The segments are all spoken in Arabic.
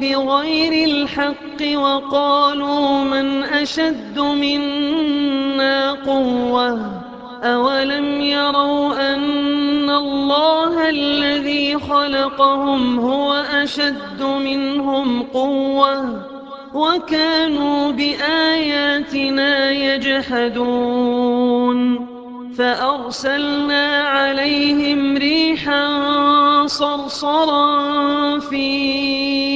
بغير الحق وقالوا من أشد منا قوة أولم يروا أن الله الذي خلقهم هو أشد منهم قوة وكانوا بآياتنا يجحدون فأرسلنا عليهم ريحا صرصرا في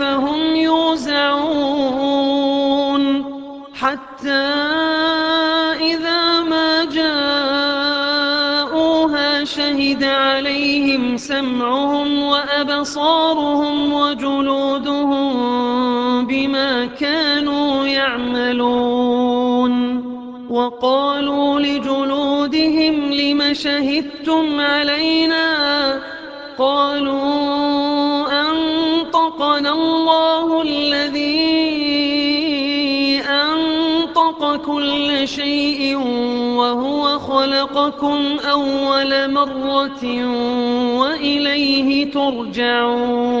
فهم يوزعون حتى إذا ما جاءوها شهد عليهم سمعهم وأبصارهم وجلودهم بما كانوا يعملون وقالوا لجلودهم لم شهدتم علينا؟ قالوا أنطقنا الله الذي أنطق كل شيء وهو خلقكم أول مرة وإليه ترجعون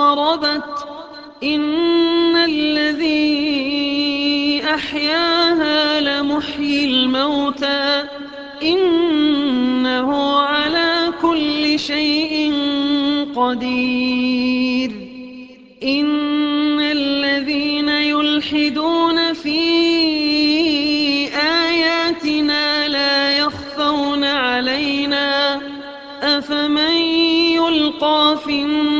وربت إن الذي أحياها لمحيي الموتى إنه على كل شيء قدير. إن الذين يلحدون في آياتنا لا يخفون علينا. أفمن يلقى في النار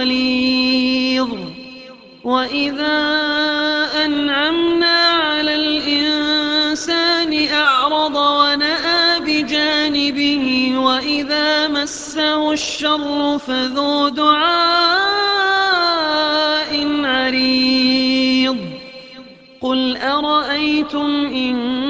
غليظ وإذا أنعمنا على الإنسان أعرض ونأى بجانبه وإذا مسه الشر فذو دعاء عريض. قل أرأيتم إن